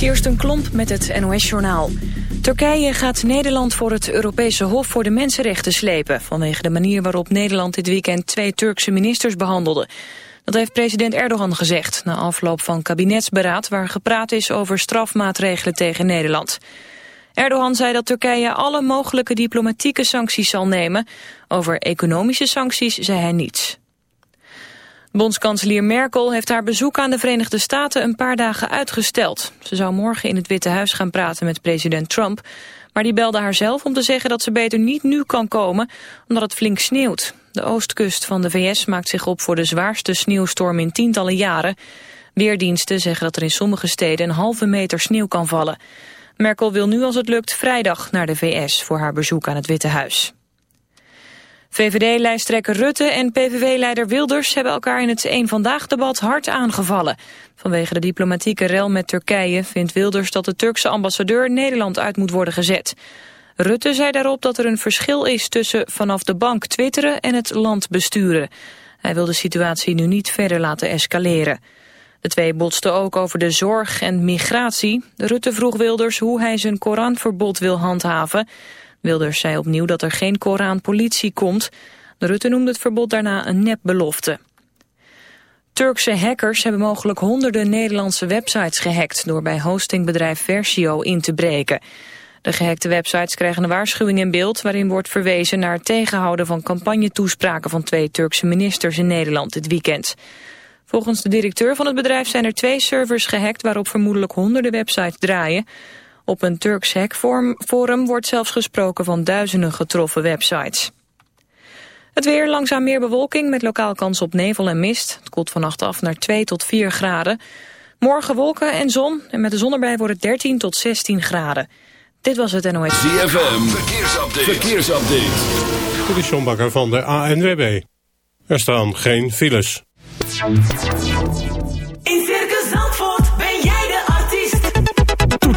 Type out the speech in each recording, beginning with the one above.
Kirsten Klomp met het NOS-journaal. Turkije gaat Nederland voor het Europese Hof voor de Mensenrechten slepen... vanwege de manier waarop Nederland dit weekend twee Turkse ministers behandelde. Dat heeft president Erdogan gezegd na afloop van kabinetsberaad... waar gepraat is over strafmaatregelen tegen Nederland. Erdogan zei dat Turkije alle mogelijke diplomatieke sancties zal nemen. Over economische sancties zei hij niets. Bondskanselier Merkel heeft haar bezoek aan de Verenigde Staten een paar dagen uitgesteld. Ze zou morgen in het Witte Huis gaan praten met president Trump. Maar die belde haar zelf om te zeggen dat ze beter niet nu kan komen, omdat het flink sneeuwt. De oostkust van de VS maakt zich op voor de zwaarste sneeuwstorm in tientallen jaren. Weerdiensten zeggen dat er in sommige steden een halve meter sneeuw kan vallen. Merkel wil nu als het lukt vrijdag naar de VS voor haar bezoek aan het Witte Huis. VVD-lijsttrekker Rutte en PVV-leider Wilders hebben elkaar in het Eén Vandaag-debat hard aangevallen. Vanwege de diplomatieke rel met Turkije vindt Wilders dat de Turkse ambassadeur Nederland uit moet worden gezet. Rutte zei daarop dat er een verschil is tussen vanaf de bank twitteren en het land besturen. Hij wil de situatie nu niet verder laten escaleren. De twee botsten ook over de zorg en migratie. Rutte vroeg Wilders hoe hij zijn Koranverbod wil handhaven. Wilders zei opnieuw dat er geen Koranpolitie komt. De Rutte noemde het verbod daarna een nepbelofte. Turkse hackers hebben mogelijk honderden Nederlandse websites gehackt... door bij hostingbedrijf Versio in te breken. De gehackte websites krijgen een waarschuwing in beeld... waarin wordt verwezen naar het tegenhouden van campagnetoespraken... van twee Turkse ministers in Nederland dit weekend. Volgens de directeur van het bedrijf zijn er twee servers gehackt... waarop vermoedelijk honderden websites draaien. Op een Turks hackforum wordt zelfs gesproken van duizenden getroffen websites. Het weer, langzaam meer bewolking met lokaal kans op nevel en mist. Het koelt vannacht af naar 2 tot 4 graden. Morgen wolken en zon en met de zon erbij wordt het 13 tot 16 graden. Dit was het NOS. ZFM, verkeersupdate. verkeersupdate. De Sjombakker van de ANWB. Er staan geen files.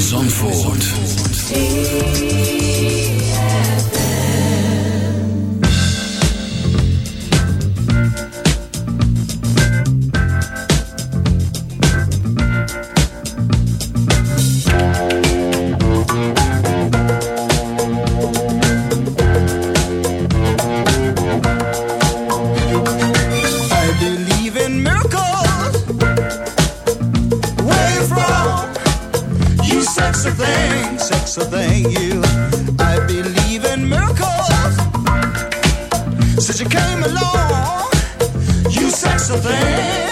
Zandvoort. along. You sexy thing.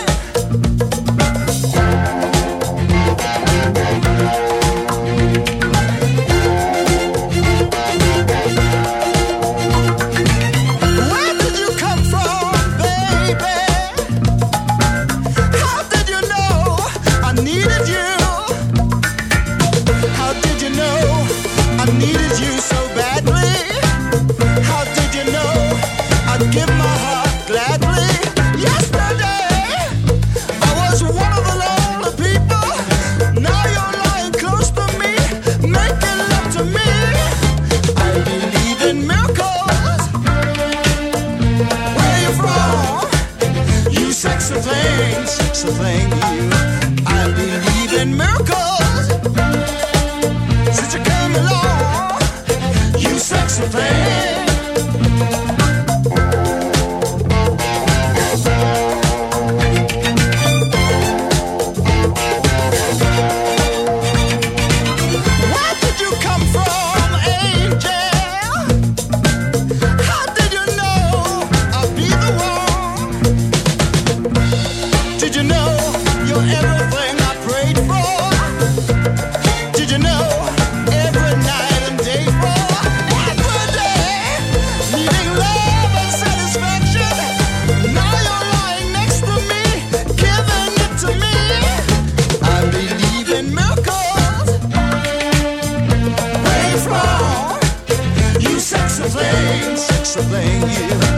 to blame you.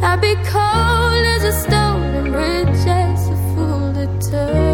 I'd be cold as a stone and rich as a fool to turn.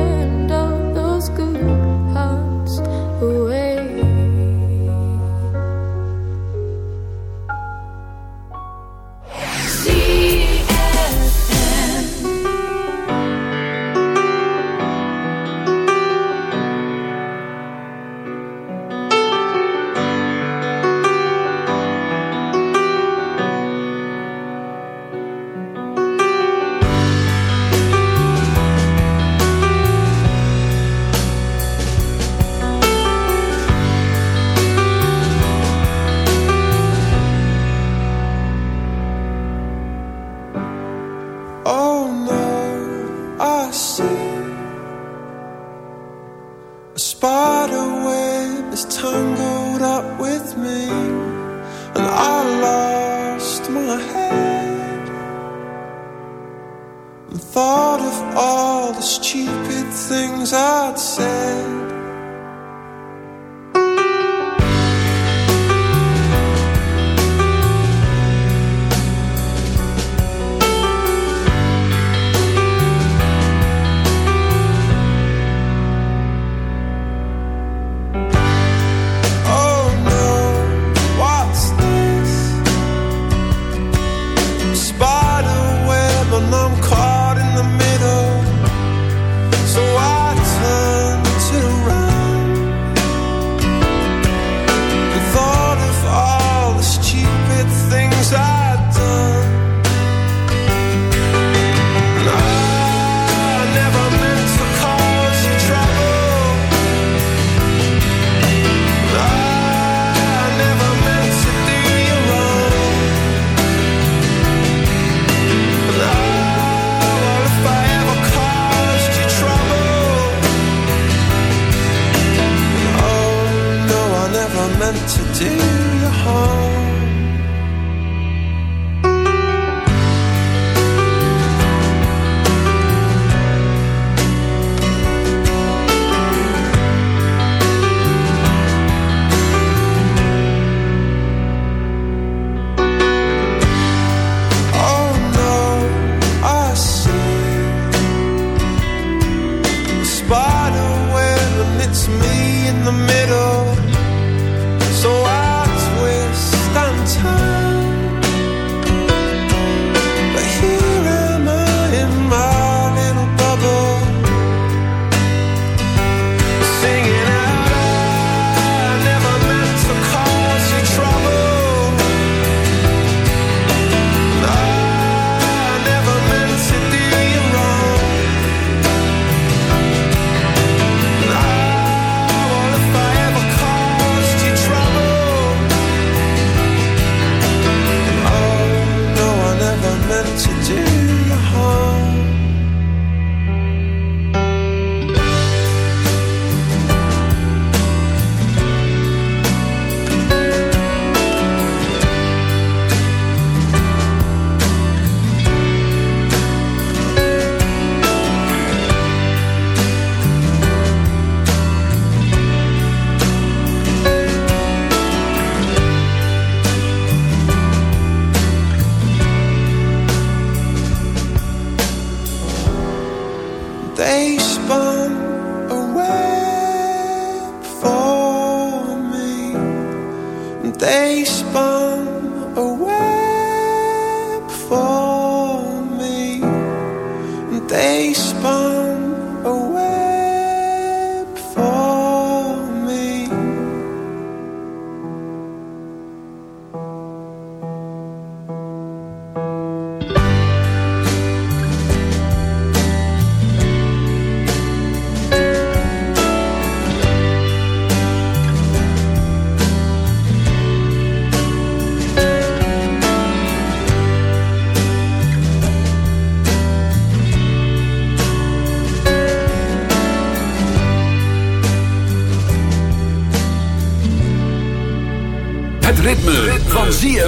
They spun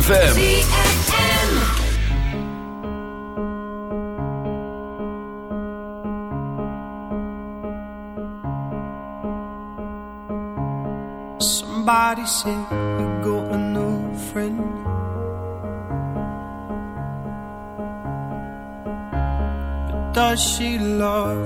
ZFM. Somebody said you got a new friend. But does she love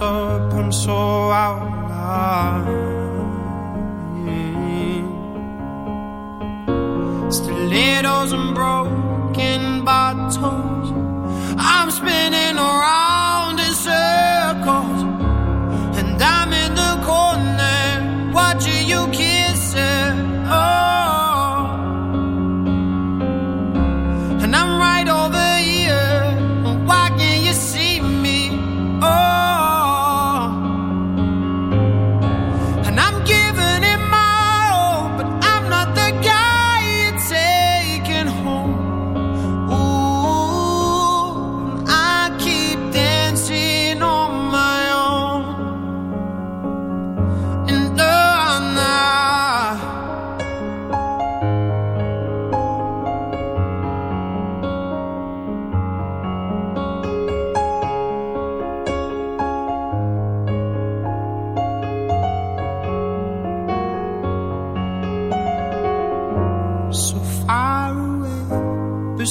up, I'm so out line. Stilettos and broken bottles. I'm spinning around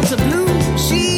feels the blue. She